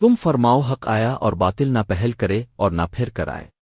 تم فرماؤ حق آیا اور باطل نہ پہل کرے اور نہ پھر کرائے۔